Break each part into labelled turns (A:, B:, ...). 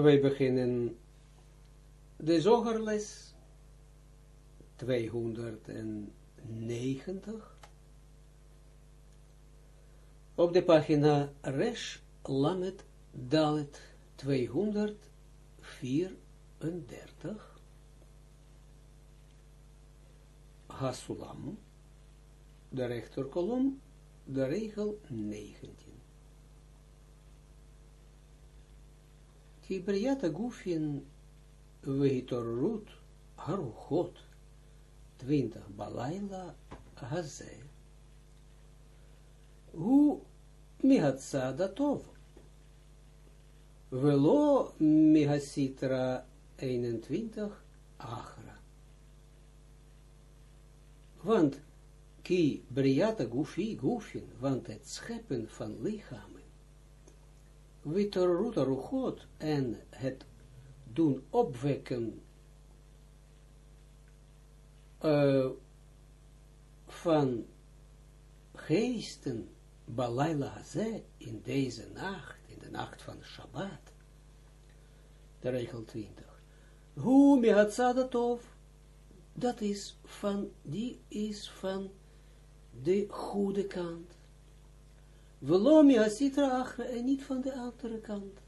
A: wij beginnen. De zogerles 290 op de pagina Resh Lamet Dalet 234 Hasulam de rechterkolom de regel 19 Ki Briata Gufin Vehitorut Haruchot 20 Balaila Haze. Hu Mihatsada datov Velo Mihasitra 21 Achra. Want Ki Briata Gufi Gufin, want het scheppen van lichaam Witteruta ruchot en het doen opwekken uh, van geesten Balaila ze in deze nacht, in de nacht van Shabbat, de regel 20. Hoe mihatzadatov, dat is van, die is van de goede kant. Velomi asitra achra en niet van de andere kant.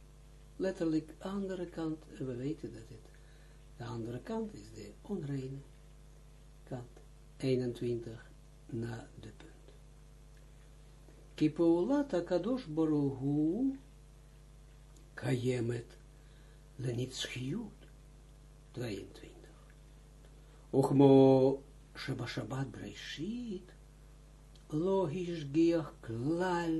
A: Letterlijk andere kant, we weten dat het, de andere kant is de onreine kant. 21 na de punt. Kipaulat akadosh baruhu kayemet lenitschiut 22. Ochmo Sheba Shabbat Breishit lo hishgiach klal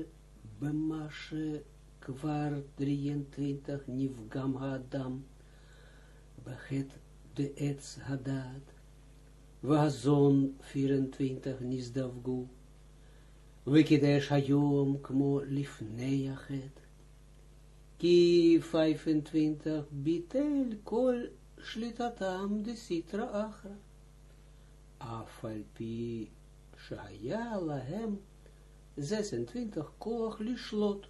A: bemashe kvar 23 nivgam hadam bechet de etz hadad vazon 24 nisdavgu wikidesh hayom kmo lifneachet ki 25 bitel kol shlitatam de sitra achra afalpi Shaya lahem 26 koch lishlot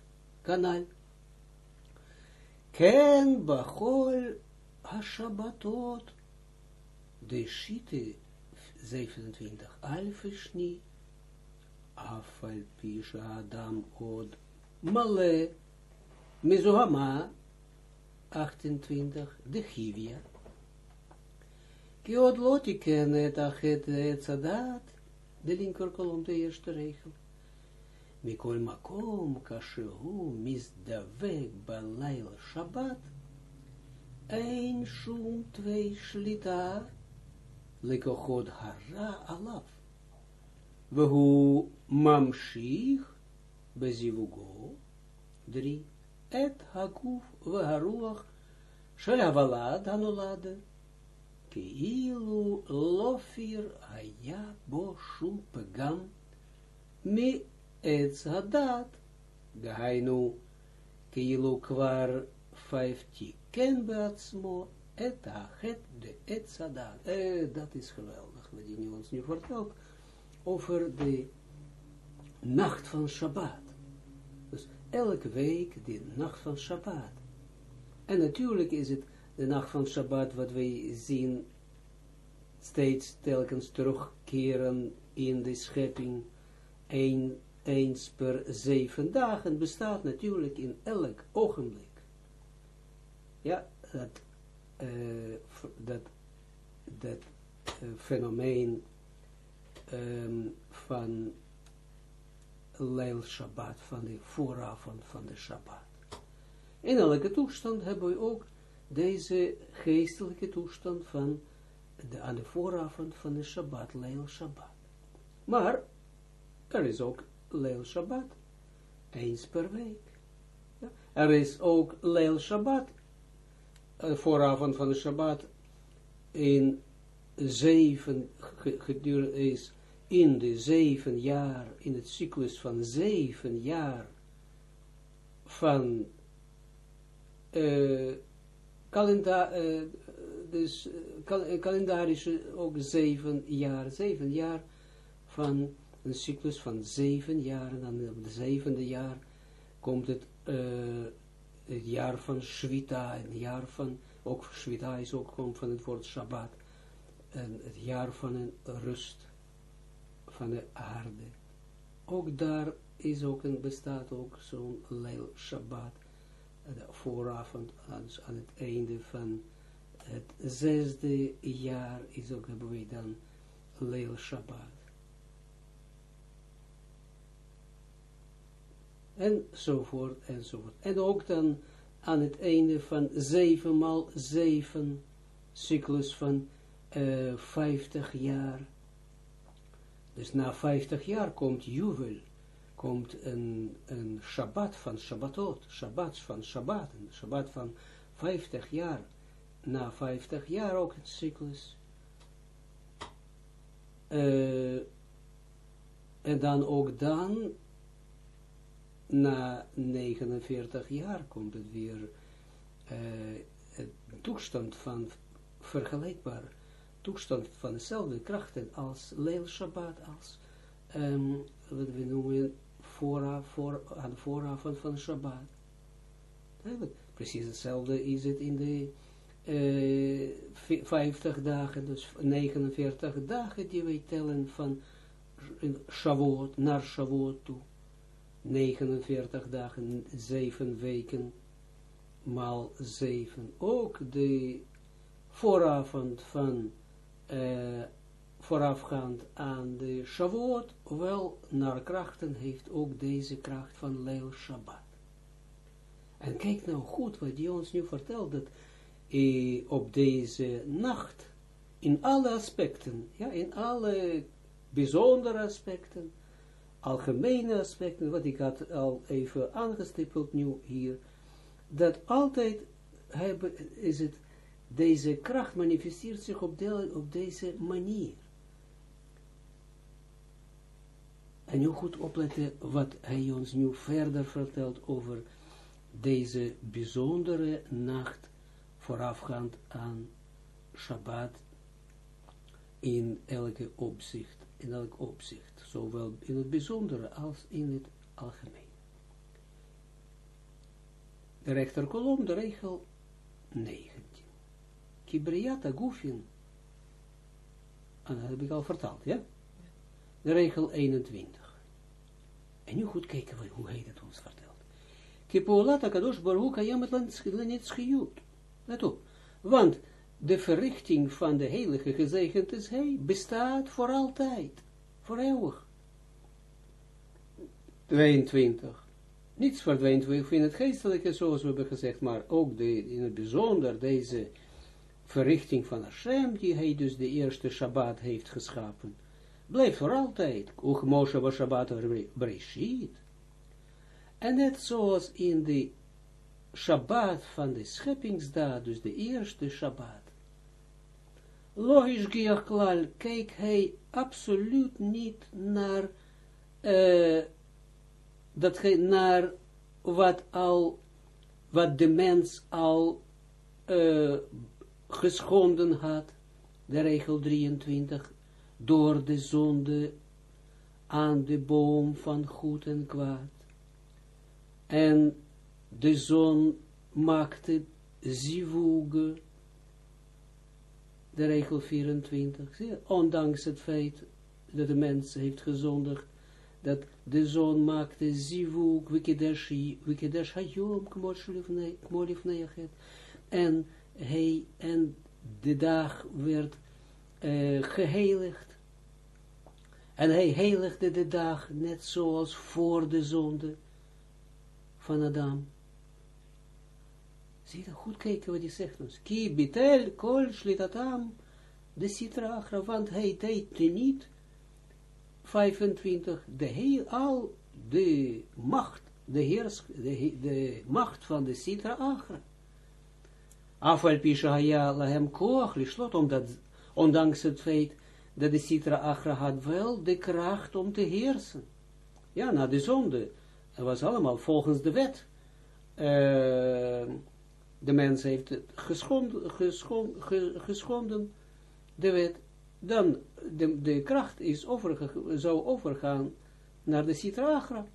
A: kanal. Ken bachol hashabatot de shite 27 alfishni afal pisha adam od male mizohama 28 de chivia. Ki od loti ken et achet et sadat de linker kolom, de eerste regel. Mikol makom kashehu misdavek balail Shabbat, ein shum twee shlita, lekochod hara alaf. Vehu mamshich bezivugo, drie, et hakuf veharuach, shel havalad hanolade, כאילו לא פיר היה בו שום פגם מעץ הדת, דהיינו, כאילו כבר תיקן בעצמו את החטא בעץ הדת. Eh, dat is geweldig, wat hij ons nu vertelt over de nacht van Shabbat. Dus elke week de nacht van Shabbat. En natuurlijk is het de nacht van Shabbat, wat wij zien, steeds telkens terugkeren in de schepping, een, eens per zeven dagen, bestaat natuurlijk in elk ogenblik. Ja, dat, uh, dat, dat uh, fenomeen um, van Leil Shabbat, van de vooravond van de Shabbat. In elke toestand hebben we ook deze geestelijke toestand van de, aan de vooravond van de Shabbat, Leil Shabbat. Maar er is ook Leil Shabbat, eens per week. Ja. Er is ook Leil Shabbat, de vooravond van de Shabbat, in zeven, gedurende is in de zeven jaar, in het cyclus van zeven jaar van uh, kalenda, uh, dus uh, kalendarische ook zeven jaar, zeven jaar van een cyclus van zeven jaar en dan op het zevende jaar komt het het jaar van Shvita, een jaar van, ook Shvita is ook gewoon van het woord Shabbat, en het jaar van een rust van de aarde. Ook daar is ook bestaat ook zo'n Leil Shabbat, de vooravond, aan, aan het einde van het zesde jaar is ook, hebben dan Leil Shabbat. Enzovoort, enzovoort. En ook dan aan het einde van zeven maal zeven cyclus van uh, 50 jaar. Dus na 50 jaar komt Juwel, komt een, een Shabbat van Shabbatot, Shabbat van Shabbat, een Shabbat van 50 jaar. Na 50 jaar ook een cyclus. Uh, en dan ook dan, na 49 jaar komt het weer uh, het toestand van vergelijkbaar toestand van dezelfde krachten als Leil Shabbat, als um, wat we noemen vooraf, voor, aan de vooravond van Shabbat. Precies hetzelfde is het in de uh, 50 dagen, dus 49 dagen die wij tellen van Shavuot naar Shavuot toe. 49 dagen, 7 weken, maal 7. Ook de vooravond van uh, voorafgaand aan de Shavuot, wel naar krachten heeft ook deze kracht van Leil Shabbat. En kijk nou goed wat hij ons nu vertelt, dat eh, op deze nacht, in alle aspecten, ja, in alle bijzondere aspecten, algemene aspecten, wat ik had al even aangestippeld nu hier, dat altijd is het deze kracht manifesteert zich op, op deze manier. En nu goed opletten wat hij ons nu verder vertelt over deze bijzondere nacht voorafgaand aan Shabbat in elke opzicht, in elk opzicht, zowel in het bijzondere als in het algemeen. De rechterkolom, de regel 9. Kibriata Gufin, en dat heb ik al vertaald, ja? De regel 21. En nu goed kijken hoe hij het ons vertelt. Kipoolata Kadosh Baruch Kayam het schiyut. Let op. Want de verrichting van de heilige gezegend is hij, bestaat voor altijd. Voor eeuwig. 22. Niets verdwijnt in het geestelijke, zoals we hebben gezegd, maar ook de, in het bijzonder deze verrichting van Hashem, die hij dus de eerste Shabbat heeft geschapen, blijft voor altijd. Ook Moshe was Shabbat Breshit. En net zoals in de Shabbat van de scheppingsdaad, dus de eerste Shabbat. Logisch klal, kijk hij absoluut niet naar, uh, dat hij naar wat al, wat de mens al uh, geschonden had, de regel 23, door de zonde aan de boom van goed en kwaad. En de zon maakte zivuge, de regel 24, ondanks het feit dat de mens heeft gezondigd, dat de zon maakte zivug, wikedesh hayom, kmolif en hij en de dag werd uh, geheiligd. En hij heiligde de dag net zoals voor de zonde van Adam. Zie je goed kijken wat hij zegt ons. Ki bitel kol shlitatam de sitra achra, want hij deed niet 25, de heel, al de macht, de heers, de, de macht van de sitra achra. Afal Pishaya lahem koach omdat, ondanks het feit dat de Sitra Achra had wel de kracht om te heersen. Ja, na de zonde. Het was allemaal volgens de wet. Uh, de mens heeft het geschonden, geschonden, de wet. Dan de, de kracht is zou overgaan naar de Sitra Achra.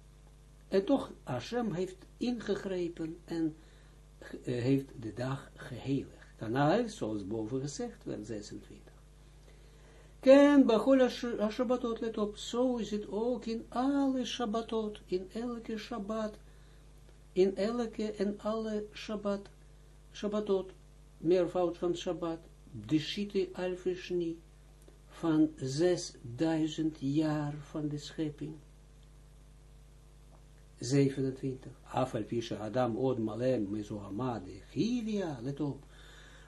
A: En toch, Hashem heeft ingegrepen en heeft de dag geheiligd. Kanaal, zoals boven gezegd werd, 26. Ken, Bachol Shabbatot, let op, zo is het ook in alle Shabbatot, in elke Shabbat, in elke en alle Shabbat, Shabbatot, meervoud van Shabbat, de Shite Alfishni, van 6000 jaar van de schepping. 27. Afal Pisha Adam Od Malem Mezohamade Chivia, let op.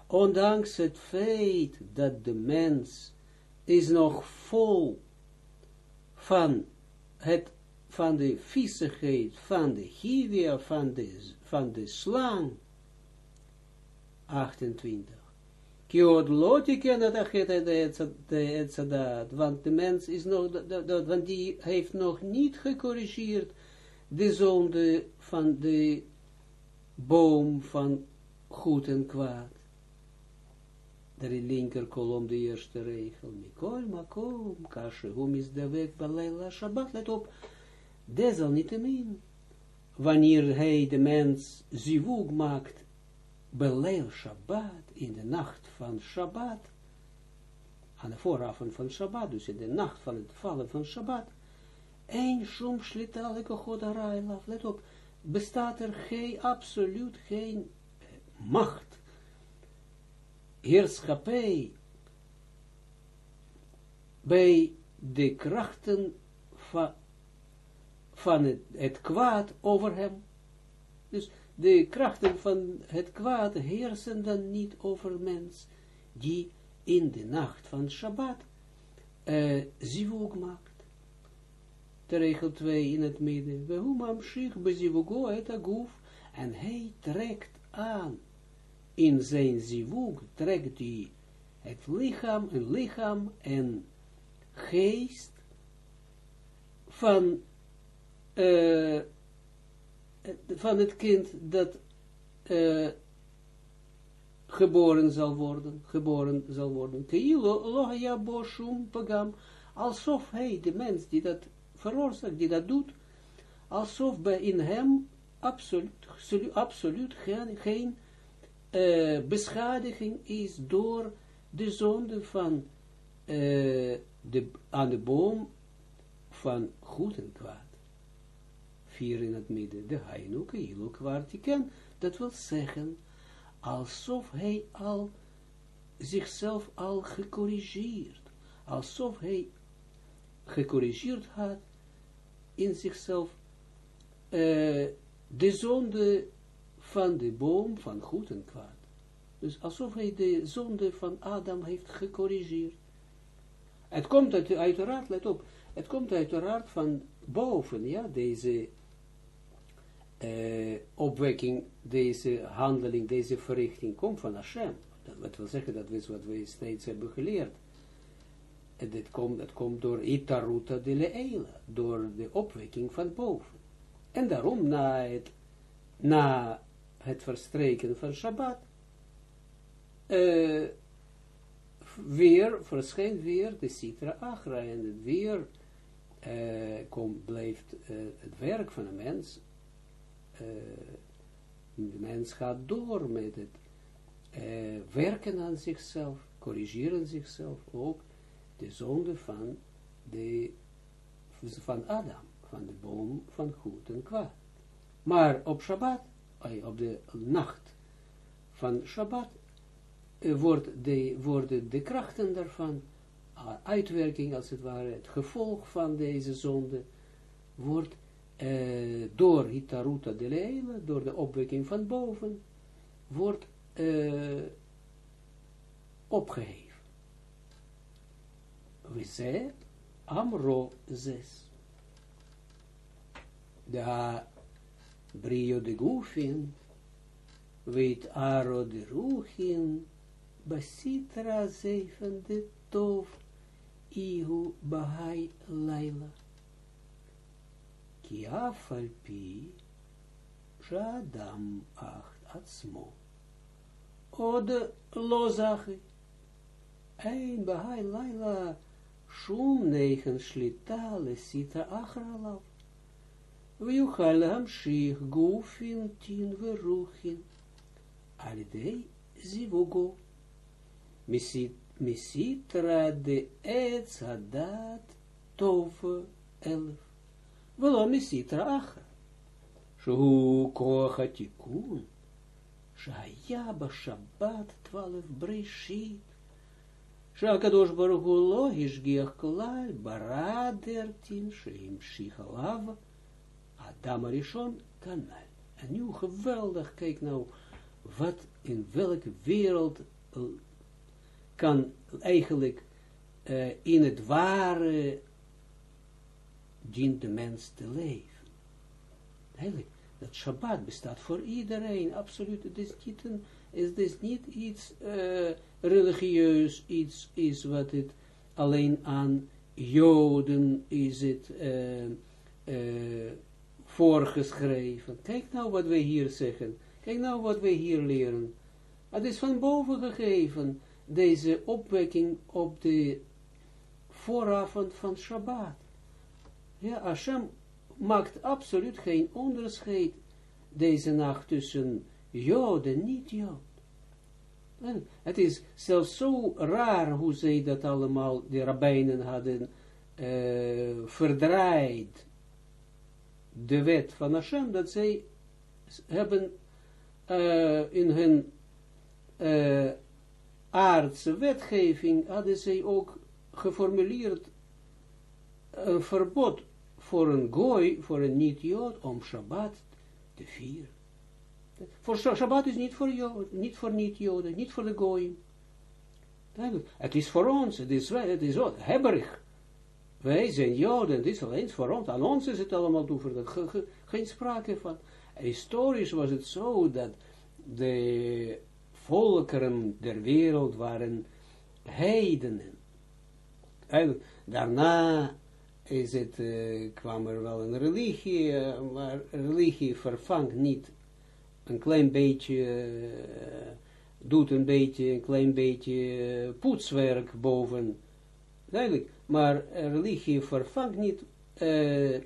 A: Ondanks het feit dat de mens is nog vol van het van de viezigheid, van de Chivia, van de, van de slang. 28. Kiod lotiken dat achet de etzadat, want de mens is nog, want die heeft nog niet gecorrigeerd de zonde van de boom van goed en kwaad. De linker kolom, de eerste regel. Mikol makom, kashe, hum is de weg, balela, shabbat, let op. Desalniettemin, wanneer hij de mens zivug maakt, beleil Shabbat, in de nacht van Shabbat, aan de vooravond van Shabbat, dus in de nacht van het vallen van Shabbat, een shum lekochot arailaf, let op, bestaat er geen, absoluut geen macht, heerschappij, bij de krachten van, van het, het kwaad over hem. Dus de krachten van het kwaad heersen dan niet over mens, die in de nacht van Shabbat uh, zivug maakt de regel 2 in het midden. Humam shich bezivugo et aguf. En hij trekt aan in zijn zivug, trekt hij het lichaam, een lichaam en geest van, uh, van het kind dat uh, geboren zal worden, geboren zal worden. Keilo loha boshum pagam, alsof hij, de mens die dat veroorzaakt, die dat doet, alsof bij in hem absoluut, absoluut geen, geen uh, beschadiging is door de zonde van uh, de, aan de boom van goed en kwaad. Vier in het midden, de Hainuke, Ilo kwartiken, dat wil zeggen, alsof hij al zichzelf al gecorrigeerd, alsof hij gecorrigeerd had in zichzelf uh, de zonde van de boom van goed en kwaad. Dus alsof hij de zonde van Adam heeft gecorrigeerd. Het komt uit, uiteraard, let op, het komt uiteraard van boven, ja, deze uh, opwekking, deze handeling, deze verrichting komt van Hashem. Dat wil zeggen, dat is wat we steeds hebben geleerd. En dit komt, dat komt door itaruta de leela, door de opwekking van boven. En daarom na het, na het verstreken van Shabbat, uh, weer, verschijnt weer de Sitra Achra, en weer komt, blijft uh, het werk van een mens, de mens gaat door met het werken aan zichzelf, corrigeren zichzelf ook, de zonde van, de, van Adam, van de boom van goed en kwaad. Maar op Shabbat, op de nacht van Shabbat, eh, wordt de, worden de krachten daarvan, uitwerking als het ware, het gevolg van deze zonde, wordt uh, door Hitaruta de Leile, door de opwekking van boven, wordt uh, opgeheven we ze amro zes. Da brio de gufin, weet aro de ruchin, basitra zeifen de ihu bahai laila. Ki afal pi, shadam acht atzmo. Od lozachi. Ein bahai laila, Shum negen Viuchal hamshich gufin tin veruchin. alidei zivugo. Misit, misitra de etz adat tov elf. Velo misitra acher. Shu koach hatikun. Shaya ba Shabbat twaalf breshit. שהקדוש ברוך הוא לא השגיח כלל, ברא דרתין שהמשיך עליו, Adam Arishon kanal. En nu geweldig, kijk nou, wat in welke wereld uh, kan eigenlijk uh, in het ware dient de mens te leven. Eigenlijk, dat Shabbat bestaat voor iedereen, absoluut. Het is niet, niet iets uh, religieus, iets is wat het alleen aan Joden is het voorgeschreven. Kijk nou wat wij hier zeggen. Kijk nou wat wij hier leren. Het is van boven gegeven, deze opwekking op de vooravond van Shabbat. Ja, Hashem maakt absoluut geen onderscheid deze nacht tussen Jood en niet-Jood. Het is zelfs zo raar hoe zij dat allemaal, de rabbijnen hadden uh, verdraaid de wet van Hashem, dat zij hebben uh, in hun uh, aardse wetgeving, hadden zij ook geformuleerd een verbod voor een gooi, voor een niet-jood, om Shabbat te vieren. Voor Shabbat is niet voor jood, niet voor niet-joden, niet voor de gooi. Het is voor ons, het is, het is hebberig. Wij zijn Joden, dit is alleen voor ons. Aan ons is het allemaal toevertrouwd. Ge, ge, geen sprake van. Historisch was het zo dat de volkeren der wereld waren heidenen. En daarna is het, uh, kwam er wel een religie, uh, maar religie vervangt niet een klein beetje, uh, doet een beetje, een klein beetje poetswerk boven. Duidelijk maar religie vervangt niet uh,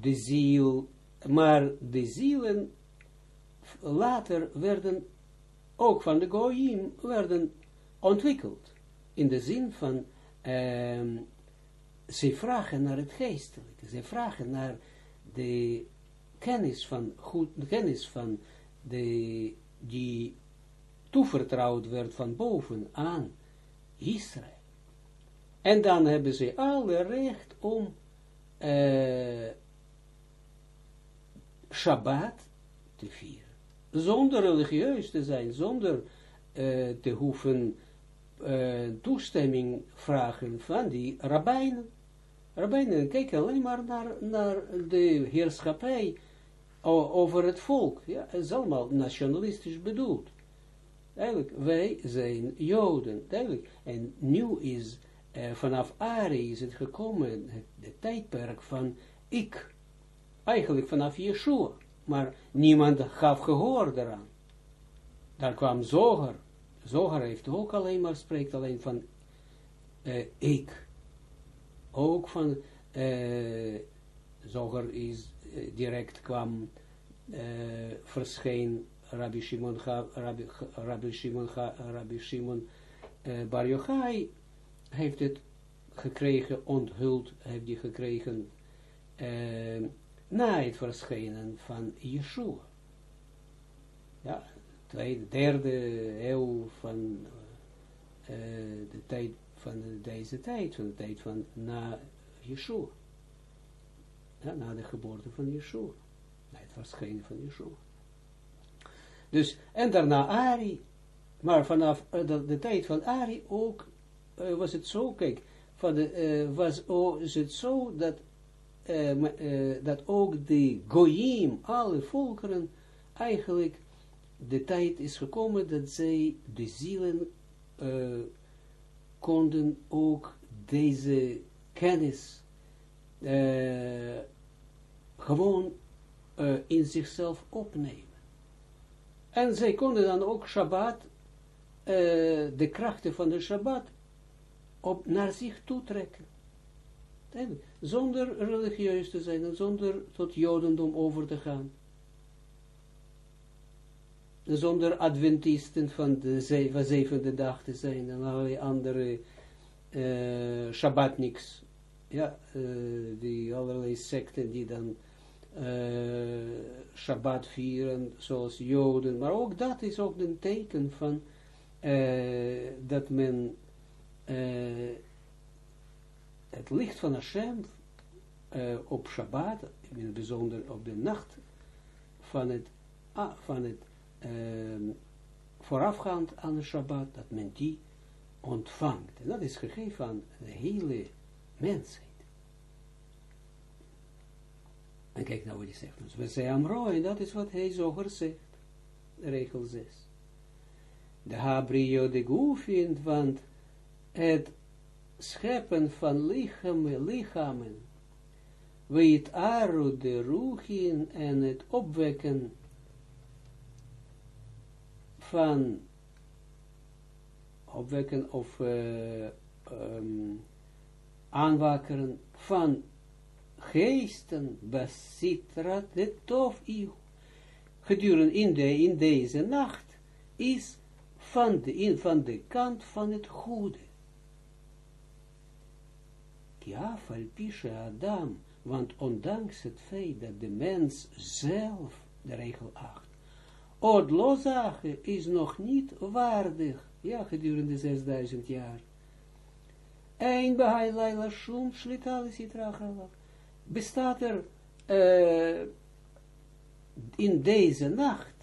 A: de ziel, maar de zielen later werden, ook van de Goyim, werden ontwikkeld. In de zin van, uh, ze vragen naar het geestelijke, ze vragen naar de kennis van, goed, kennis van de, die toevertrouwd werd van boven aan Israël. En dan hebben ze alle recht om uh, Shabbat te vieren. Zonder religieus te zijn, zonder uh, te hoeven uh, toestemming vragen van die rabbijnen. Rabbijnen kijken alleen maar naar, naar de heerschappij over het volk. Ja, het is allemaal nationalistisch bedoeld. Eigenlijk, wij zijn Joden. Eigenlijk. En nu is uh, vanaf Ari is het gekomen, het, het, tijdperk van ik. Eigenlijk vanaf Yeshua. Maar niemand gaf gehoor daaraan. Daar kwam Zoger. Zoger heeft ook alleen maar, spreekt alleen van uh, ik. Ook van, uh, Zoger is direct kwam, verscheen Rabbi Shimon, Rabbi, Rabbi Rabbi Shimon Bar Yochai, heeft het gekregen, onthuld, heeft hij gekregen uh, na het verschijnen van Yeshua. Ja, tweede, derde eeuw van uh, de tijd van deze tijd, van de tijd van na Yeshua. Ja, na de geboorte van Yeshua. Na het verschijnen van Yeshua. Dus, en daarna Ari, maar vanaf uh, de, de tijd van Ari ook uh, was het zo, kijk, van de, uh, was is het zo dat, uh, dat ook de Goyim, alle volkeren, eigenlijk de tijd is gekomen dat zij de zielen konden ook deze kennis gewoon in zichzelf opnemen. En zij konden dan ook Shabbat, de krachten van de Shabbat, op, naar zich toe trekken. Zonder religieus te zijn en zonder tot jodendom over te gaan. zonder adventisten van de zeven, zevende dag te zijn, en allerlei andere uh, Shabbatniks, ja, uh, die allerlei secten die dan uh, Shabbat vieren, zoals Joden, maar ook dat is ook een teken van dat men het licht van Hashem op Shabbat, in het bijzonder op de nacht van het, ah, van het voorafgaand aan de Shabbat, dat men die ontvangt. En dat is gegeven aan de hele mensheid. En kijk nou wat hij zegt. Dus we zijn amro, en dat is wat hij zoger zegt. Regel 6. De habrio de goefin, want het scheppen van lichamen, lichamen, weet aru de ruchin en het opwekken van opwekken of uh, um, aanwakkeren van geesten, besitrat, de tof gedurende in, de, in deze nacht, is van de, in, van de kant van het goede. Ja, falpische Adam, want ondanks het feit dat de mens zelf, de regel 8, Odlozage is nog niet waardig, ja, gedurende 6000 jaar. Ein behai laila shum shlita Bestaat er uh, in deze nacht,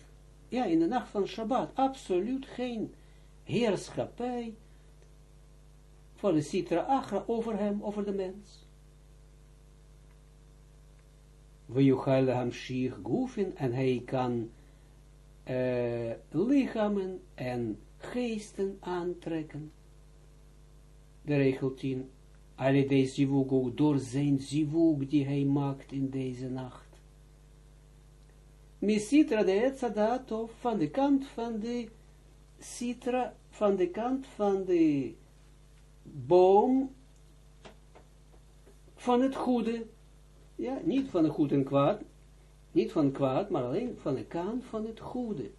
A: ja, in de nacht van Shabbat, absoluut geen heerschappij van de Sitra Achra over hem, over de mens. We juchal hamshich gufin, en hij kan uh, lichamen en geesten aantrekken. De regel 10. Alle deze zivug ook door zijn zivug die hij maakt in deze nacht. Misitra de Etzadato van de kant van de Sitra, van de kant van de boom van het goede. Ja, niet van het goed en kwaad, niet van kwaad, maar alleen van de kant van het goede.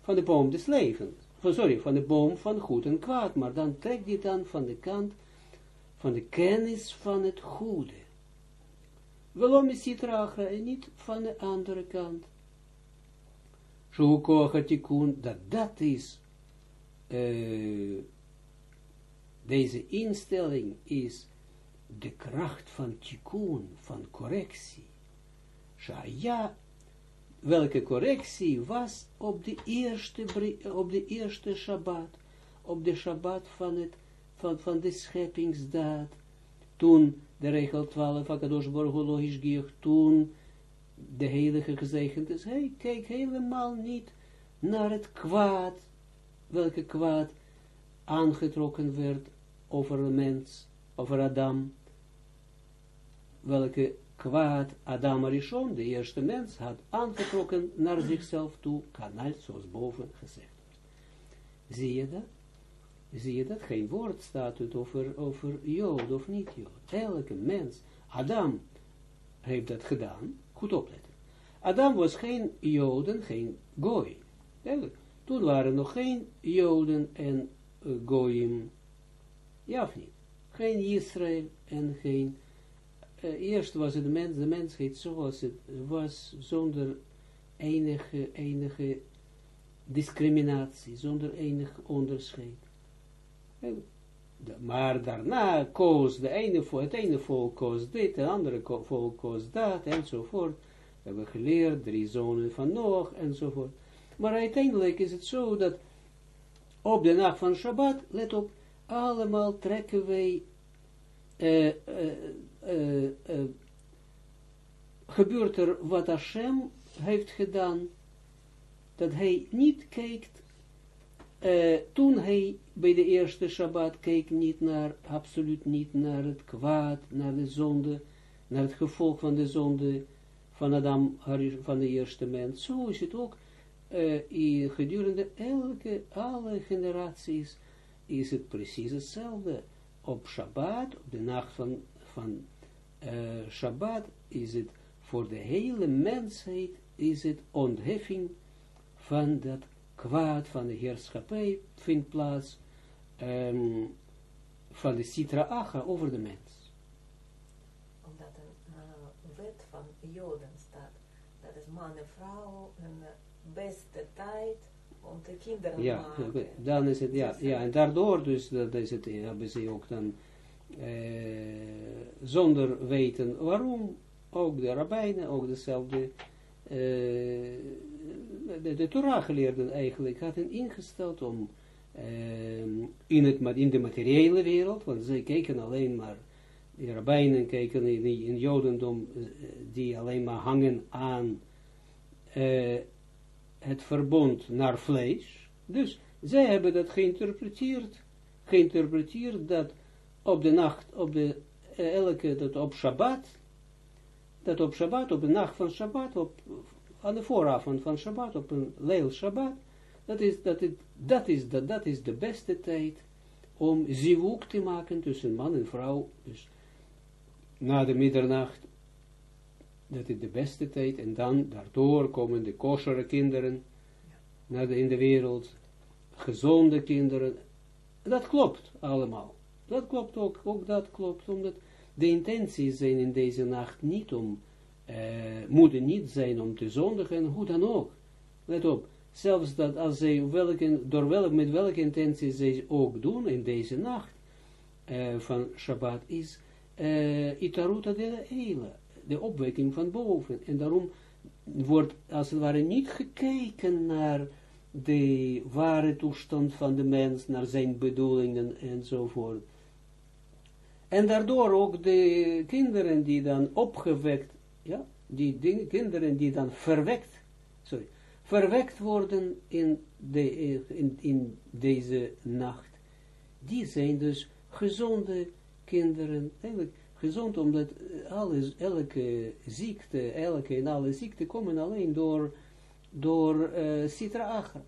A: Van de boom des levens. Van, sorry, van de boom van goed en kwaad. Maar dan trekt die dan van de kant van de kennis van het goede. Waarom is die trager en niet van de andere kant? Shukochatikun, dat dat is, uh, deze instelling is de kracht van tikkun, van correctie. Shaya, welke correctie was op de eerste, op de eerste Shabbat, op de Shabbat van, het, van, van de scheppingsdaad, toen de regel 12, Akadosh Baruch toen de heilige gezegend is, hij kijkt helemaal niet naar het kwaad, welke kwaad aangetrokken werd over een mens, over Adam, welke kwaad Adam Arishon, de eerste mens, had aangetrokken naar zichzelf toe, kanaal, zoals boven gezegd Zie je dat? Zie je dat? Geen woord staat het over, over Jood of niet Jood. Elke mens, Adam heeft dat gedaan, goed opletten. Adam was geen Joden, geen Goy. Toen waren nog geen Joden en uh. Ja of niet? Geen Israël en geen uh, eerst was het de, mens, de mensheid zoals het was, zonder enige, enige discriminatie, zonder enig onderscheid. De, maar daarna koos de ene, het ene volk koos dit, het andere volk koos dat, enzovoort. We hebben geleerd, drie zonen van Noach, enzovoort. Maar uiteindelijk is het zo dat op de nacht van Shabbat, let op, allemaal trekken wij uh, gebeurt er wat Hashem heeft gedaan, dat hij niet kijkt, toen hij bij de eerste Shabbat keek niet naar, absoluut niet naar het kwaad, naar de zonde, naar het gevolg van de zonde van Adam, van de eerste mens. Zo is het ook gedurende elke, alle generaties, is het precies hetzelfde. Op Shabbat, op de nacht van, van uh, Shabbat is het voor de hele mensheid is het ontheffing van dat kwaad van de heerschappij vindt plaats um, van de Sitra Acha over de mens.
B: Omdat een uh, wet van Joden staat, dat is man en vrouw een beste tijd om de kinderen
A: ja,
B: te maken.
A: Dan is het, ja, ja, en daardoor dus, dat is het, hebben ze ook dan, uh, zonder weten waarom, ook de rabbijnen, ook dezelfde, uh, de, de Torah geleerden eigenlijk, hadden ingesteld om uh, in, het, in de materiële wereld, want zij keken alleen maar, de rabbijnen keken in, in Jodendom, die alleen maar hangen aan het verbond naar vlees. Dus zij hebben dat geïnterpreteerd, geïnterpreteerd dat op de nacht, op de, elke, dat op Shabbat, dat op Shabbat, op de nacht van Shabbat, op, aan de vooravond van Shabbat, op een leil Shabbat, dat is, dat, het, dat, is, dat, dat is de beste tijd om zivuk te maken tussen man en vrouw, dus na de middernacht, dat is de beste tijd, en dan daardoor komen de kosheren kinderen naar de, in de wereld, gezonde kinderen, dat klopt allemaal, dat klopt ook, ook dat klopt, omdat de intenties zijn in deze nacht niet om, uh, moeten niet zijn om te zondigen, hoe dan ook. Let op, zelfs dat als zij welke, door welk, met welke intenties zij ook doen in deze nacht uh, van Shabbat is uh, Itaruta de Eila, de opwekking van boven. En daarom wordt als het ware niet gekeken naar de ware toestand van de mens, naar zijn bedoelingen enzovoort. En daardoor ook de kinderen die dan opgewekt, ja, die, kinderen die dan verwekt, sorry, verwekt worden in, de, in, in deze nacht, die zijn dus gezonde kinderen, eigenlijk gezond omdat elke ziekte, elke en alle ziekte komen alleen door, door uh, Sitra Agra.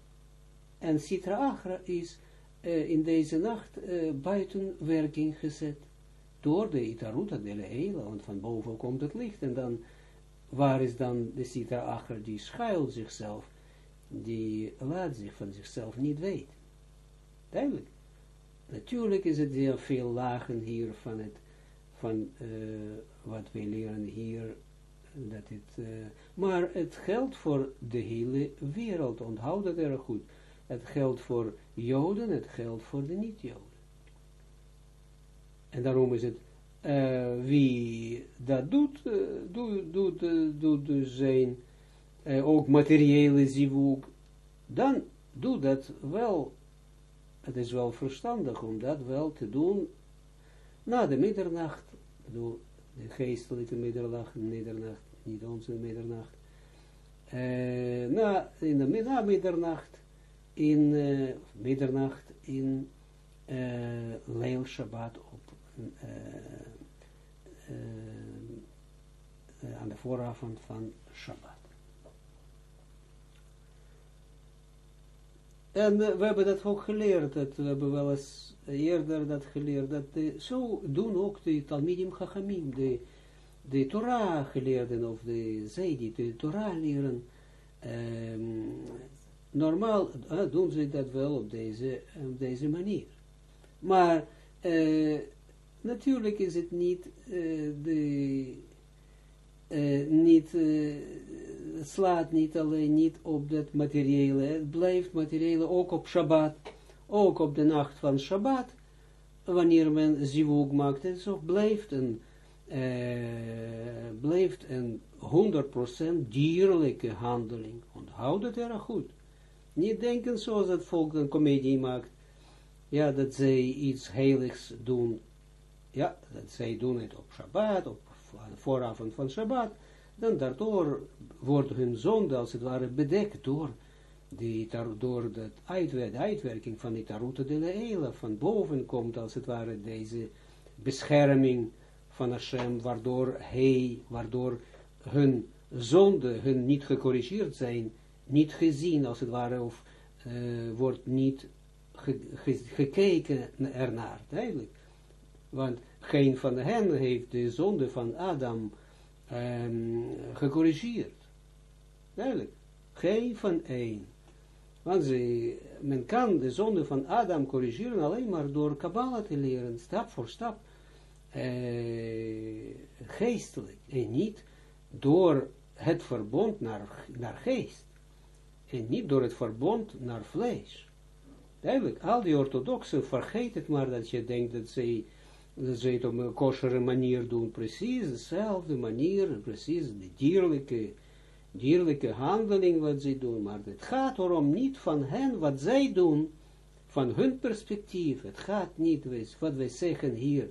A: En Sitra Agra is uh, in deze nacht uh, buiten werking gezet door de Itaruta de Leela, want van boven komt het licht, en dan, waar is dan de Sitra Agra, die schuilt zichzelf, die laat zich van zichzelf niet weten. Duidelijk. Natuurlijk is het heel veel lagen hier van het, van uh, wat wij leren hier, dat het, uh, maar het geldt voor de hele wereld, onthoud dat erg goed. Het geldt voor Joden, het geldt voor de niet-Joden. En daarom is het, uh, wie dat doet, doet, doet, doet dus zijn, ook materiële zivuk, dan doe dat wel, het is wel verstandig om dat wel te doen, na de middernacht, bedoel, de geestelijke middernacht, middernacht, niet onze middernacht, na, in de, na middernacht, in middernacht, in uh, Leil Shabbat op uh, uh, aan de vooravond van Shabbat. En we hebben dat ook geleerd, dat we hebben wel eens eerder dat geleerd, dat zo doen ook de Talmidim Chachamim, de, de Torah geleerden, of de, zij die de Torah leren, um, normaal uh, doen ze dat wel op deze, op deze manier. Maar uh, natuurlijk is het niet uh, de uh, niet slaat niet alleen niet op dat materiële, het blijft materiële ook op Shabbat, ook op de nacht van Shabbat, wanneer men zivug maakt, het zo blijft een blijft een 100% dierlijke handeling. Onthoud het erg goed. Niet denken zoals het volk een komedie maakt, ja, dat zij iets heiligs doen, ja, dat zij doen het op Shabbat, op vooravond van Shabbat, dan daardoor wordt hun zonde als het ware bedekt door, die, door de, uitwer uitwerking van die taruta de leela, van boven komt als het ware deze bescherming van Hashem, waardoor hij, waardoor hun zonde, hun niet gecorrigeerd zijn, niet gezien als het ware, of uh, wordt niet ge, ge, gekeken ernaar, duidelijk. Want geen van hen heeft de zonde van Adam um, gecorrigeerd. Duidelijk. Geen van één. Want ze, men kan de zonde van Adam corrigeren alleen maar door Kabbalah te leren, stap voor stap, eh, geestelijk, en niet door het verbond naar, naar geest, en niet door het verbond naar vlees. Duidelijk, al die orthodoxen, vergeet het maar dat je denkt dat ze, dat ze het op een manier doen, precies dezelfde manier, precies de dierlijke dierlijke handeling wat zij doen, maar het gaat erom niet van hen wat zij doen, van hun perspectief. Het gaat niet, wat wij zeggen hier,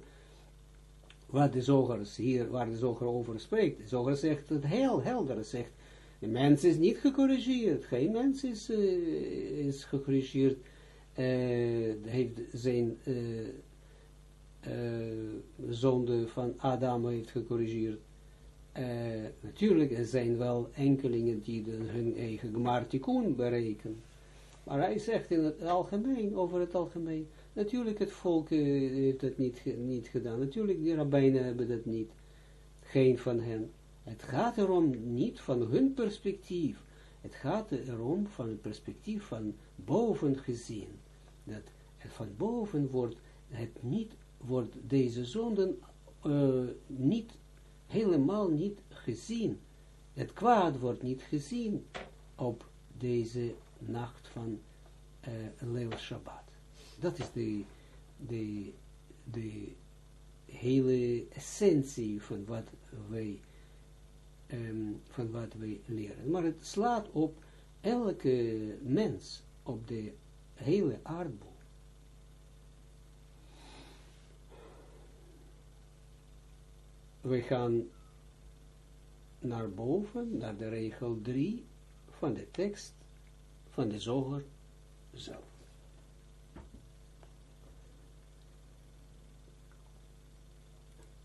A: wat de zogers hier, waar de zoger over spreekt. De zoger zegt het heel helder, zegt, de mens is niet gecorrigeerd, geen mens is, is gecorrigeerd, heeft zijn zonde van Adam heeft gecorrigeerd. Uh, natuurlijk, er zijn wel enkelingen die de, hun eigen gmartikun berekenen. Maar hij zegt in het algemeen, over het algemeen, natuurlijk het volk uh, heeft het niet, niet gedaan. Natuurlijk, die rabbijnen hebben dat niet. Geen van hen. Het gaat erom niet van hun perspectief. Het gaat erom van het perspectief van boven gezien. Dat van boven wordt, het niet, wordt deze zonden uh, niet helemaal niet gezien. Het kwaad wordt niet gezien op deze nacht van uh, Shabbat. Dat is de, de, de hele essentie van wat wij, um, van wat wij leren. Maar het slaat op elke mens op de hele aardbol. We gaan naar boven, naar de regel 3 van de tekst van de zoger zelf.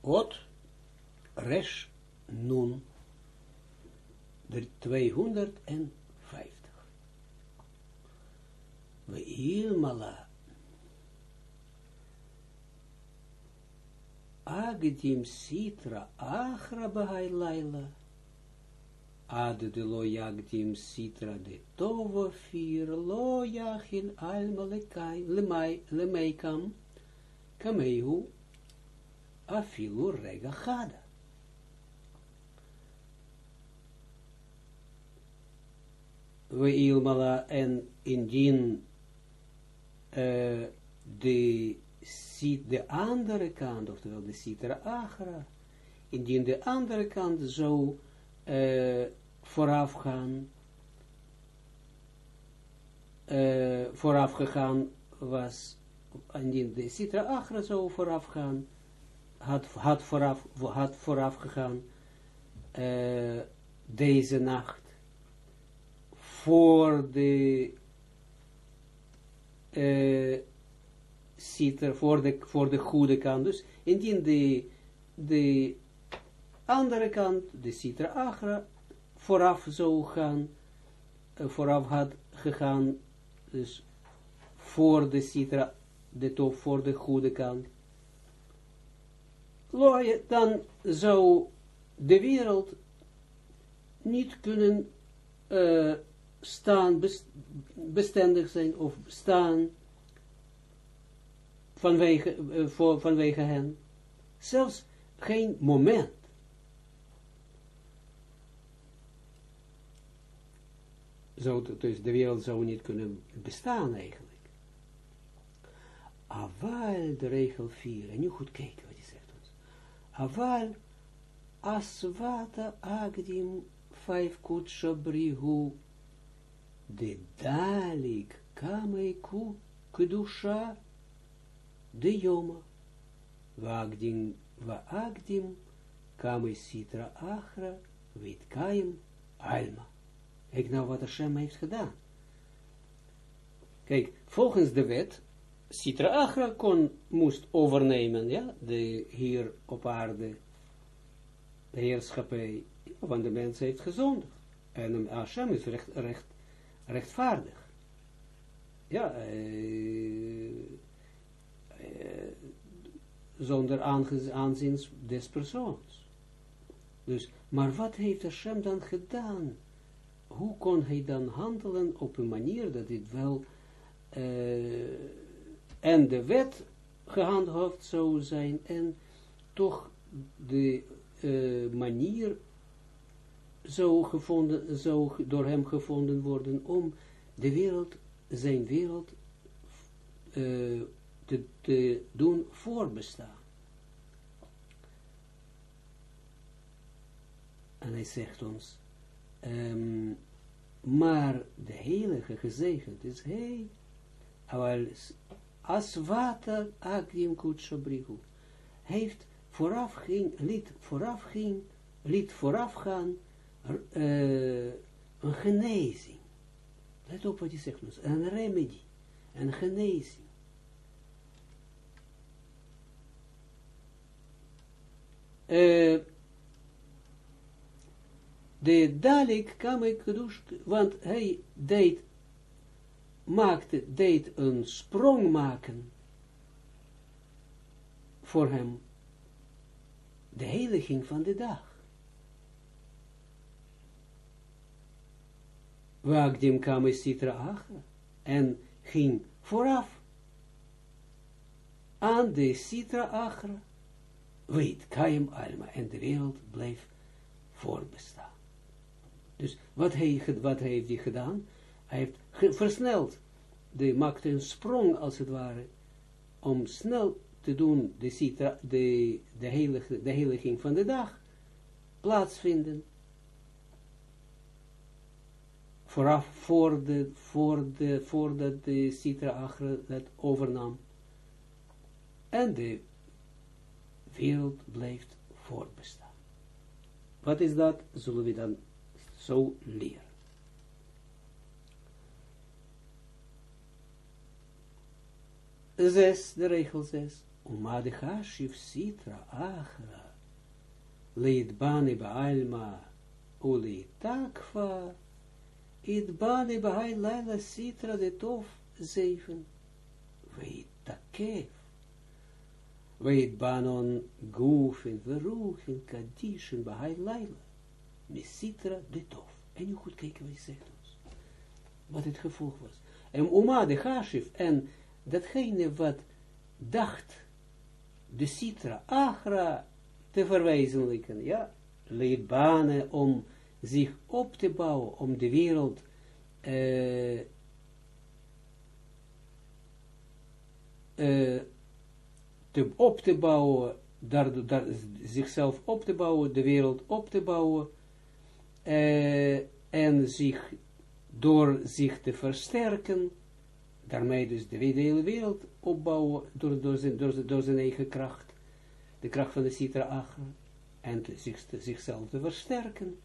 A: Ot resh nun de 250. We ilmala Agdim sitra achra bahai laila. Ad de lo yagdim sitra de tovo fir lo yachin alma lekai lemai lemeikam kamehu afilu rega chada. We ilmala en indien uh, de ziet de andere kant, oftewel de Sitra Agra, indien de andere kant zo uh, vooraf gaan, uh, vooraf gegaan was, indien de Sitra Agra zo vooraf gaan, had, had, vooraf, had vooraf gegaan, uh, deze nacht, voor de ziet er voor de, voor de goede kant. Dus indien de, de andere kant, de Sitra Agra, vooraf zou gaan, uh, vooraf had gegaan, dus voor de Sitra, de top voor de goede kant, dan zou de wereld niet kunnen uh, staan, bestendig zijn, of staan, vanwege, uh, voor, vanwege hen. Zelfs geen moment. Zou, dus de wereld zou niet kunnen bestaan eigenlijk. Aval, de regel 4, en nu goed kijken wat hij zegt ons. Aval, asvata agdim, vijf kutsha brihu, de dalik kameiku kedusha de Yoma, Wagdim, Waagdim, Kame Sitra Achra, Vitkaim, Alma. Kijk nou wat Hashem heeft gedaan. Kijk, volgens de wet, Sitra Achra kon, moest overnemen, ja, de hier op aarde, de heerschappij, want de mens heeft gezondigd. En Hashem is recht, recht, rechtvaardig. Ja, eh, zonder aanzien des persoons. Dus, maar wat heeft Hashem dan gedaan? hoe kon hij dan handelen op een manier dat dit wel uh, en de wet gehandhaafd zou zijn en toch de uh, manier zou, gevonden, zou door hem gevonden worden om de wereld, zijn wereld uh, te, te doen voorbestaan. En hij zegt ons, um, maar de heilige gezegend is hij, als water akdim kutshabrihu, heeft vooraf ging, liet vooraf ging, liet vooraf gaan, uh, een genezing. Let op wat hij zegt ons, een remedie, een genezing. Uh, de Dalik kwam ik want hij deed, maakte, deed een sprong maken voor hem, de heiliging van de dag. Waagdim kwam Sitra Achra en ging vooraf aan de Sitra Achra, weet, Kaim Alma, en de wereld bleef voorbestaan. Dus wat, hij, wat heeft hij gedaan? Hij heeft versneld, de maakte een sprong als het ware, om snel te doen de, citra, de, de, heilige, de heiliging van de dag plaatsvinden. Vooraf, voor de, voor de, voordat de citra achter het overnam. En de wereld blijft voortbestaan. Wat is dat? Zullen we dan zo leren. Zes, de regel zes. Umadecha shiv sitra achra. Leid bani baalma uli takva. It bani baai sitra de tof zeven. Weet takef. Weet banon gufin veruchin kadishin baai laila. Misitra de tof. En nu goed kijken wat hij zegt ons. Wat het gevolg was. En Oma de Hashif en datgene wat dacht de Sitra Agra te verwezenlijken, ja, banen om zich op te bouwen, om de wereld uh, uh, op te bouwen, zichzelf op te bouwen, de wereld op te bouwen, uh, en zich, door zich te versterken, daarmee dus de hele wereld opbouwen door, door, zijn, door, zijn eigen kracht, de kracht van de Sitra Achra, en te, zich, te, zichzelf te versterken.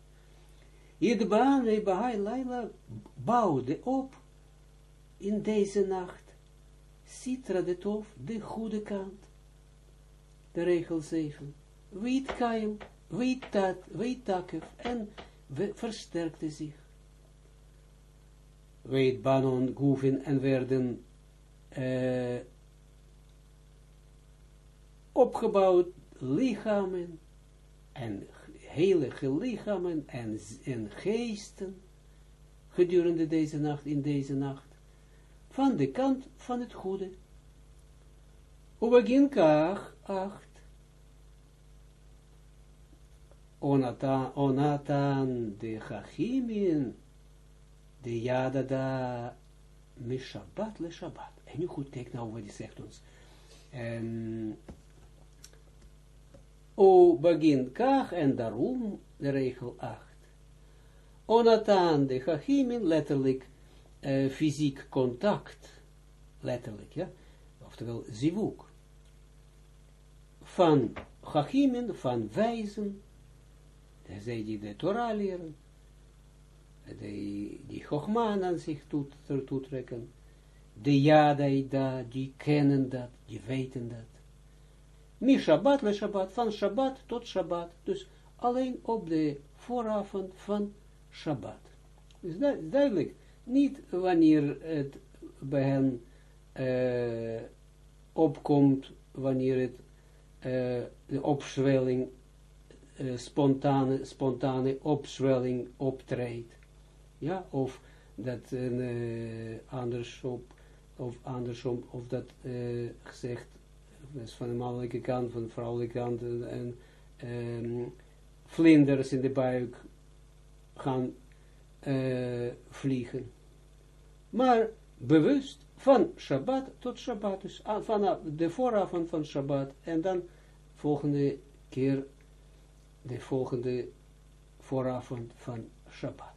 A: Idbaan Bahai Laila bouwde op in deze nacht Sitra de Tof, de goede kant de regel 7, weet kaim, weet dat, weet takef, en we versterkte zich. Weet banon, goeven en werden eh, opgebouwd lichamen en heilige lichamen en, en geesten gedurende deze nacht, in deze nacht, van de kant van het goede. Obeginkach 8. Onatan, onatan de Chachimin, de Yadada, Mishabat le Shabbat. En nu goed, kijk nou wat hij zegt ons. En, o begin kach, en daarom de regel 8. Onatan de Chachimin, letterlijk uh, fysiek contact, letterlijk, ja. Oftewel, zivuk van Chachimin, van wijzen, zij die de Torah leren, die, die Chogman aan zich toetrekken, de Yadaida, die kennen dat, die weten dat. Mi Shabbat le Shabbat, van Shabbat tot Shabbat, dus alleen op de vooravond van Shabbat. Dus dat is duidelijk, niet wanneer het bij hen uh, opkomt, wanneer het uh, de opzwelling uh, spontane, spontane opzwelling optreedt. Ja, of dat uh, andersom, of andersom, of dat gezegd, dus van de mannelijke kant, van de vrouwelijke kant, en um, vlinders in de buik gaan vliegen. Maar bewust van Shabbat tot Shabbat, dus vanaf de vooravond van Shabbat, en dan volgende keer de volgende vooravond van Shabbat.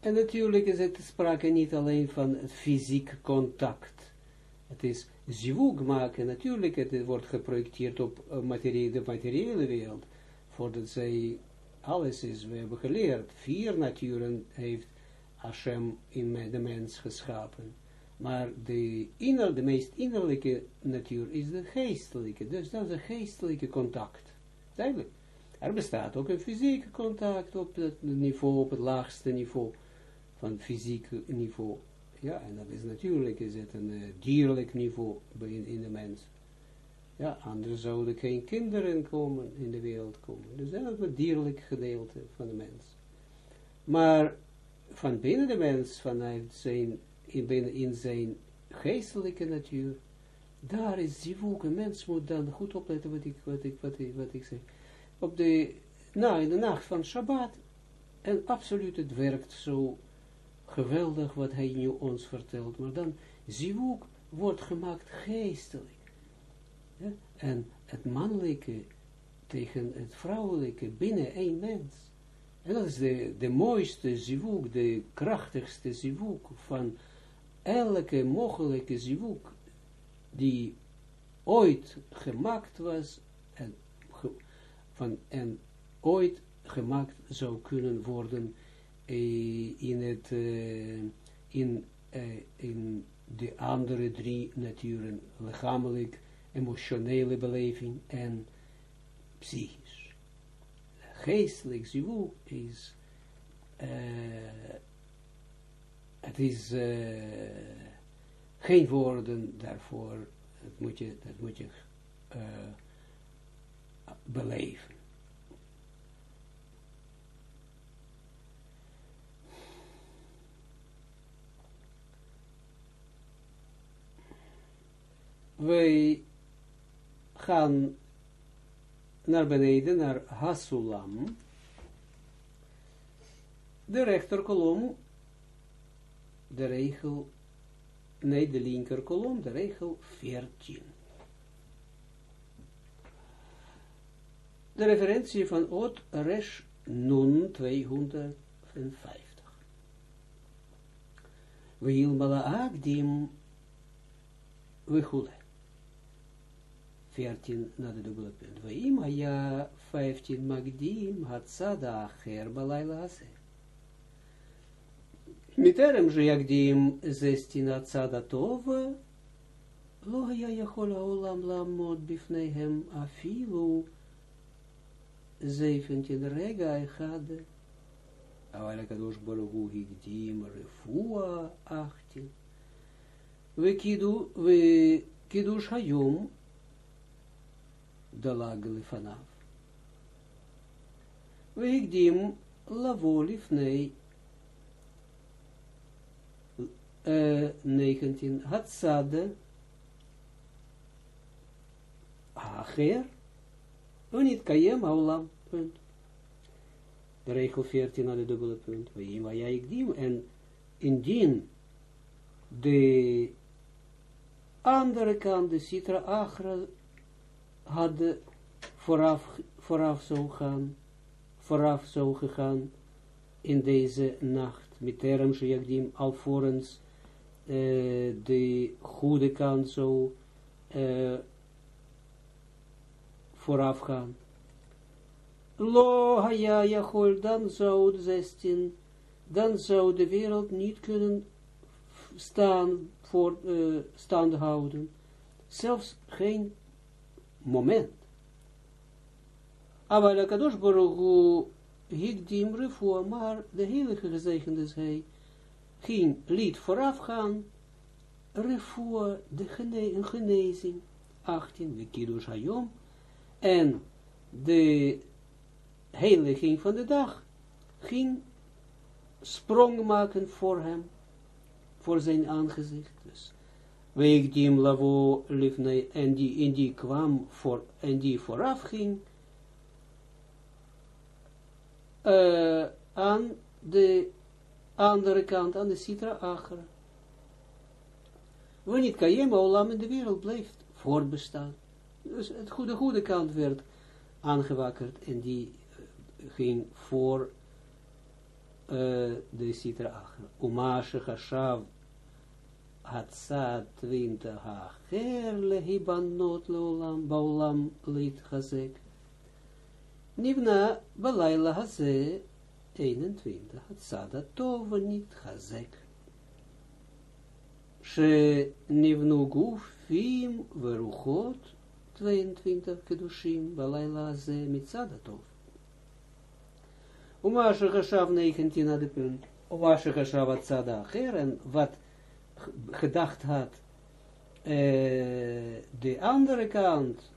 A: En natuurlijk is het sprake niet alleen van fysiek contact. Het is zivug maken, natuurlijk, het wordt geprojecteerd op materie, de materiële wereld, voordat zij alles is, we hebben geleerd, vier naturen heeft Hashem in de mens geschapen. Maar de, inner, de meest innerlijke natuur is de geestelijke. Dus dat is een geestelijke contact. Duidelijk. Er bestaat ook een fysieke contact op het niveau, op het laagste niveau van fysiek niveau. Ja, en dat is natuurlijk is het een uh, dierlijk niveau in de mens. Ja, anders zouden geen kinderen komen in de wereld komen. Dus dat is het dierlijk gedeelte van de mens. Maar van binnen de mens, vanuit zijn, in, in zijn geestelijke natuur, daar is zivuk. Een mens moet dan goed opletten wat ik, wat ik, wat ik, wat ik zeg. Op de, nou, in de nacht van Shabbat, en absoluut het werkt zo geweldig wat hij nu ons vertelt, maar dan zivuk wordt gemaakt geestelijk. En het mannelijke tegen het vrouwelijke binnen één mens. En dat is de, de mooiste zivuk, de krachtigste zivuk van elke mogelijke zivuk die ooit gemaakt was en, van, en ooit gemaakt zou kunnen worden eh, in, het, uh, in, uh, in de andere drie naturen, lichamelijk, emotionele beleving en psychisch. Geestelijk zivuk is, uh, het is uh, geen woorden daarvoor, dat moet je, dat moet je uh, beleven. wij gaan naar beneden, naar Hasulam, de rechterkolom, de regel, nee, de linkerkolom, de regel 14. De referentie van Ot Resh Nun 250. Wil Malaakdim Wechule. 14 naar de dubbele punt. Waim haya 15 magdim hatsada acher balayla ase. Miterem je yagdim 16 hatsada tova, lo haya yachol haolam lamod bifnehem afilu 17 rega echad. אבל הקדוש ברוך הוא הקדים רפואה 18. וקידוש היום lefanav. Weigdim lavo lifnei uh, 19 hatsade acher unit kayem aulam punt. De regel 14 naar de dubbele punt. Weima jaikdim en indien de andere kant de citra achra hadden vooraf, vooraf zou gaan, vooraf zou gegaan in deze nacht, met term Shayagdim, alvorens uh, de goede kant zou uh, vooraf gaan. Lo yachol, dan zou 16, dan zou de wereld niet kunnen staan, voor, uh, stand houden. Zelfs geen moment. Maar Kadosh Baruch Hu maar de heilige gezegend is hij, ging, liet voorafgaan, refuah, de gene, genezing, 18, de Kiddush Hayom, en de heiliging van de dag, ging sprong maken voor hem, voor zijn aangezicht. Dus, hem lavo lifnei, en die, en die kwam voor, en die vooraf ging, aan de andere kant, aan de Sitra Achra. Wanneer Kayem Olam in de wereld blijft voortbestaan. Dus het goede, goede kant werd aangewakkerd en die ging voor uh, de Sitra Achra. Umashe Hashav Hatzat 20 Hacher Lehibanot Leolam Baulam Lit Hazek. Nivna Balaila Haze 21. Hatzada Tova niet Hazek. She Nivnu Gufim Veruchot 22 Kedushim Balaila Mitzada Tov. Umashe Hashav 19 aan de punt. Umashe Hashav Hatzada Acher en wat gedacht had uh, de andere kant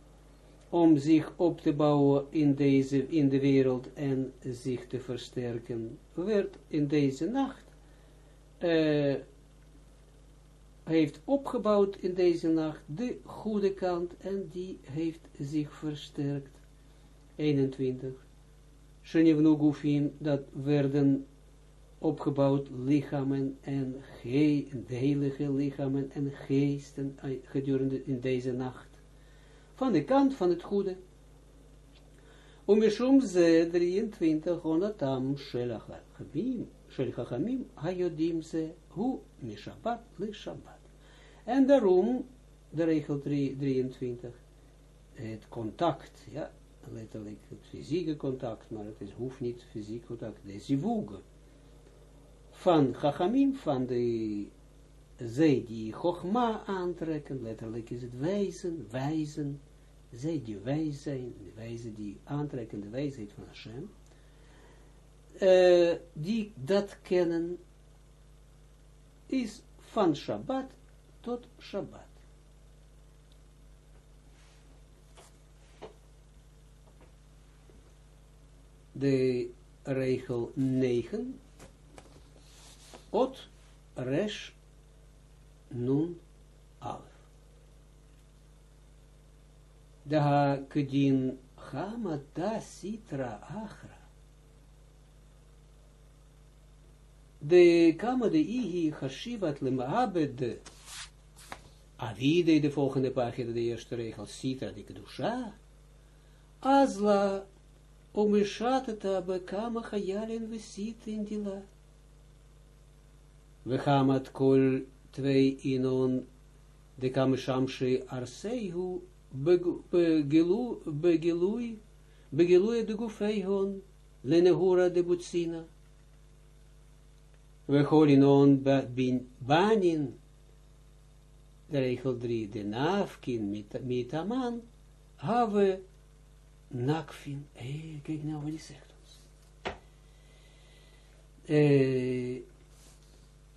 A: om zich op te bouwen in deze, in de wereld en zich te versterken, werd in deze nacht, uh, heeft opgebouwd in deze nacht de goede kant en die heeft zich versterkt. 21. Shenivnu Gufim, dat werden opgebouwd lichamen en ge heilige lichamen en geesten gedurende in deze nacht van de kant van het goede. Ze 23 onatam shel hayodim ze hu mishabat li. En daarom, de regel 23, het contact, ja, letterlijk het fysieke contact, maar het is, hoeft niet fysiek contact, de zivuge, van chachamim, van de zij die chogma aantrekken, letterlijk is het wijzen, wijzen, zij die wijs de wijze die aantrekken de wijsheid van Hashem, uh, die dat kennen, is van Shabbat tot Shabbat. De regel 9, Ot Resh Nun Alef. Da kedin hamata sitra achra. De kama de ihi hashivat lemaabed avide, de volgende pagina, de eerste regel, sitra de kedusha, azla omeshatata bekama chayalin vesit in dila. We gamat kol twee inon de kameshamshi arseihu begilui, begilui de gufeihon, lenehura de butsina. We holinon bin banin, de regel 3, de nafkin mitaman, have nakfin. Hé, kijk nou. Eh,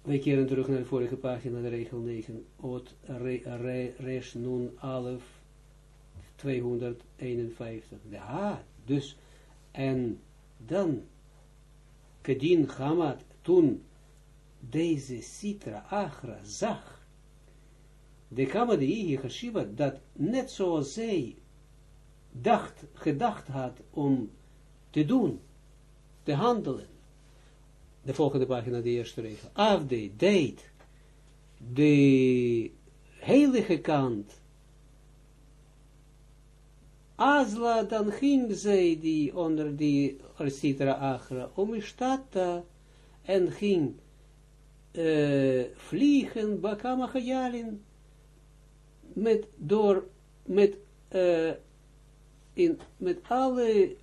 A: we keren terug naar de vorige pagina, de regel 9. Ot re, re, res nun alef 251. Ja, dus, en dan, Kedin Hamad, toen deze Sitra Achra zag, de Hamad Igi Hashiva, dat net zoals zij dacht, gedacht had om te doen, te handelen, de volgende pagina, de eerste regel, Afde deed de heilige kant. Azla, dan ging zij die onder die Sitra Achra, om en ging uh, vliegen, bakama met, door, met, uh, in, met alle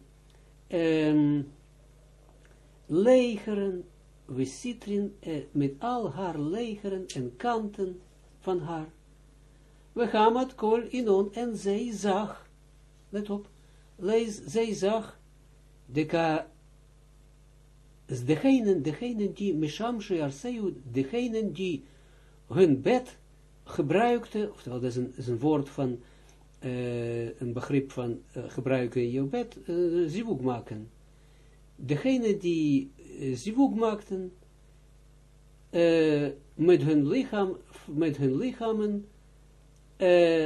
A: um, legeren, we citrin, uh, met al haar legeren en kanten van haar. We gaan met kol inon en zij zag, let op, lees, zij zag, de ka, degene, degene die, Meshamshe Arseu, degene die hun bed gebruikte, oftewel dat is een, een woord van uh, een begrip van uh, gebruiken in je bed, uh, zivug maken. Degene die zivug maakten, met hun lichaam, met hun lichamen,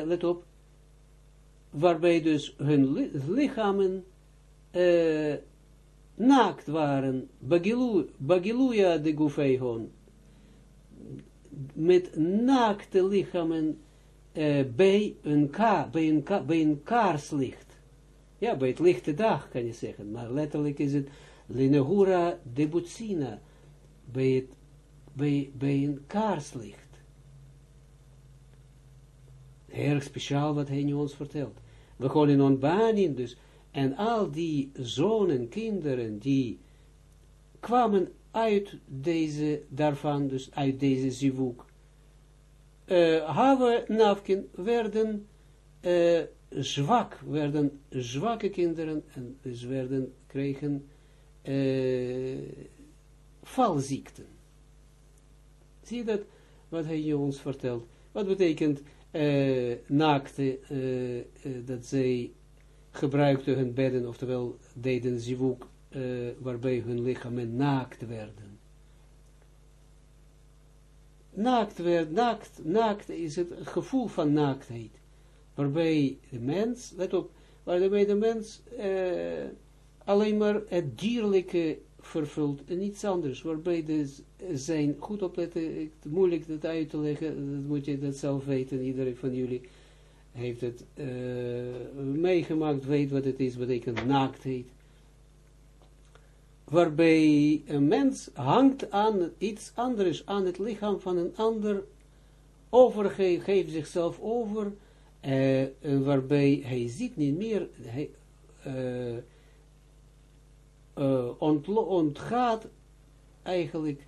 A: let op, waarbij dus hun li lichamen naakt waren, bagiluja de gufeihon, met naakte lichamen uh, bij, een ka, bij, een ka, bij een kaarslicht. Ja, bij het lichte dag kan je zeggen, maar letterlijk is het linehura de butsina, bij, het, bij, een kaarslicht. Erg speciaal wat hij nu ons vertelt. We gaan in dus, en al die zonen, kinderen, die kwamen uit deze, daarvan, dus uit deze zivuk, uh, Have Nafkin werden uh, zwak, werden zwakke kinderen en dus werden, kregen valziekten. Zie je dat, wat hij ons vertelt? Wat betekent uh, naakte, dat zij gebruikten hun bedden, oftewel deden zivuk, waarbij hun lichamen naakt werden naakt werd, naakt, naakt is het gevoel van naaktheid. Waarbij de mens, let op, waarbij de mens eh, alleen maar het dierlijke vervult. En niets anders. Waarbij de zijn, goed opletten, het, moeilijk dat uit te leggen, dat moet je dat zelf weten, iedereen van jullie heeft het uh, meegemaakt, weet wat het is, betekent naaktheid waarbij een mens hangt aan iets anders, aan het lichaam van een ander, overgeeft zichzelf over, uh, waarbij hij ziet niet meer, uh, uh, ontgaat eigenlijk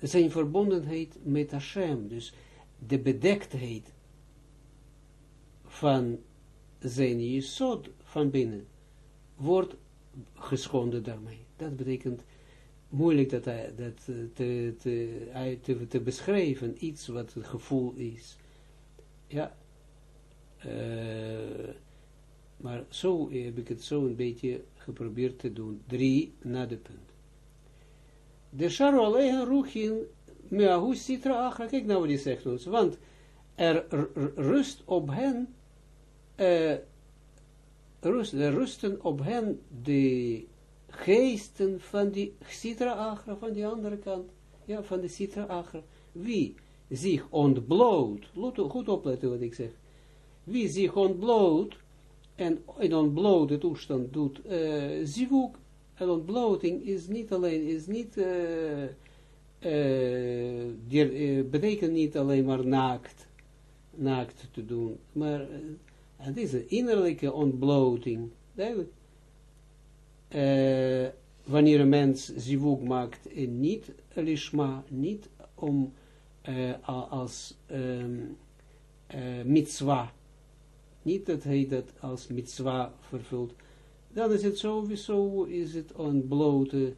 A: zijn verbondenheid met Hashem, dus de bedektheid van zijn jesod van binnen, wordt geschonden daarmee. Dat betekent moeilijk dat, dat te, te, te, te beschrijven, iets wat het gevoel is. Ja, maar zo heb ik het zo een beetje geprobeerd te doen. Drie na de punt. De Sharo Aleha Ruchin Meahu Sitra Achra, kijk nou wat die zegt want er rust op hen uh, rust, rusten op hen de geesten van die Sitra Agra, van die andere kant, ja, van de Sitra Agra. Wie zich ontbloot, goed opletten wat ik zeg, wie zich ontbloot, en in ontblote toestand doet uh, zivuk, en ontbloting is niet alleen, is niet, uh, uh, betekent niet alleen maar naakt, naakt te doen, maar het is een innerlijke ontbloting. Wanneer een mens zivug maakt en niet lishma, niet om als um, mitzwa, niet dat hij dat als mitzwa vervult, dan is het sowieso, is het ontblote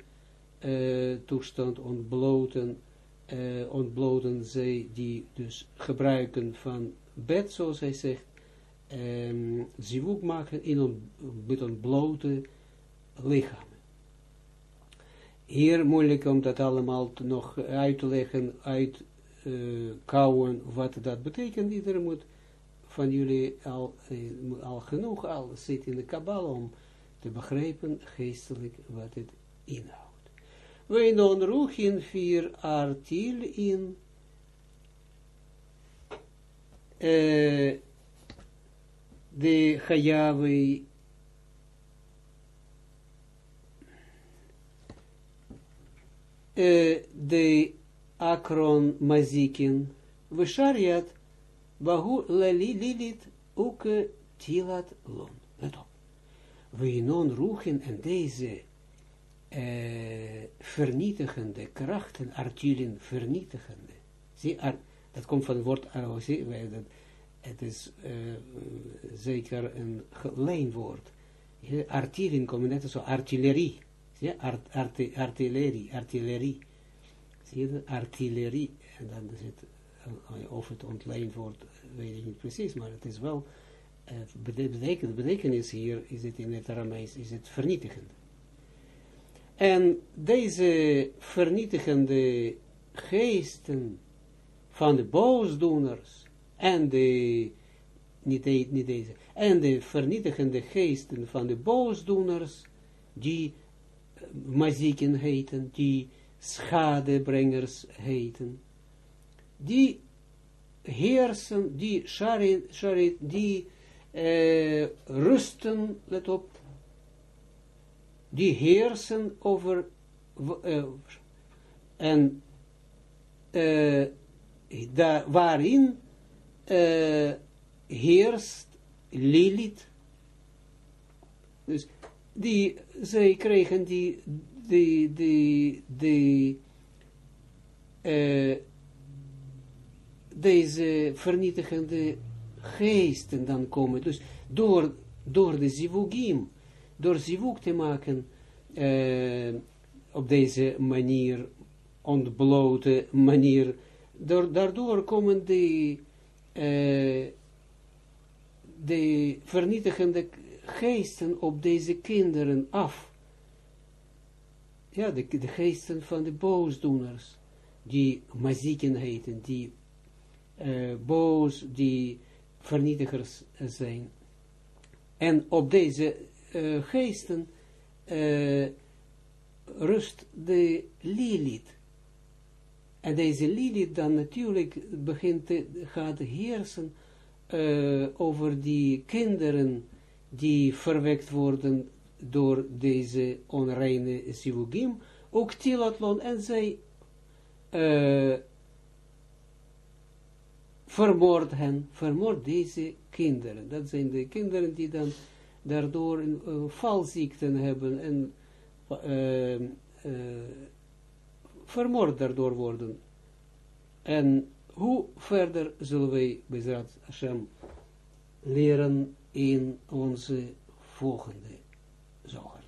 A: uh, toestand, ontbloten, uh, ontbloten zij die dus gebruiken van bed, zoals hij zegt, um, zivuk maken in een, met een blote lichaam. Hier moeilijk om dat allemaal nog uit te leggen, uit uh, wat dat betekent. Iedereen moet van jullie al, uh, al genoeg al zit in de kabal om te begrijpen geestelijk wat het inhoudt. We non ruchin vier artil in uh, de Chayavi uh, de Akron Mazikin Vishariat Bahu Lali Lilit Uke Tilat Lon. Let op. We non roegen en deze uh, vernietigende krachten, artilien vernietigende. Zie, dat komt van het woord, zie, dat, het is zeker een leenwoord. Artillerie komt net zo artillerie. Ja, art, art, artillerie, artillerie. Zie artillerie. Dan uh, of het ontleend wordt, weet ik niet precies, maar het is wel, uh, betekent, betekenis hier, is het in het Aramees, is het vernietigend. En deze vernietigende geesten van de boosdoeners en de, de, niet deze, en de vernietigende geesten van de boosdoeners, die uh, mazieken heten, die schadebrengers heten, die heersen, die sharit, sharit die uh, rusten, let op, die heersen over, uh, en uh, da, waarin uh, heerst Lilith, dus die, zij kregen die, die, die, die, uh, deze vernietigende geesten dan komen. Dus door, door de zivugim, door zivug te maken, uh, op deze manier, ontblote manier, door, daardoor komen de, uh, de vernietigende geesten op deze kinderen af. Ja, de, de geesten van de boosdoeners, die mazieken heten, die uh, boos, die vernietigers zijn. En op deze uh, geesten rust de Lilith. En deze Lilith dan natuurlijk begint te, gaat heersen over die kinderen die verwekt worden door deze onreine sivugim, ook tilatlon, en zij vermoord hen, vermoord deze kinderen. Dat zijn de kinderen die dan daardoor uh, valziekten hebben en uh, uh, vermoord daardoor worden. En hoe verder zullen wij, Bezrat Hashem, leren in onze volgende zoger.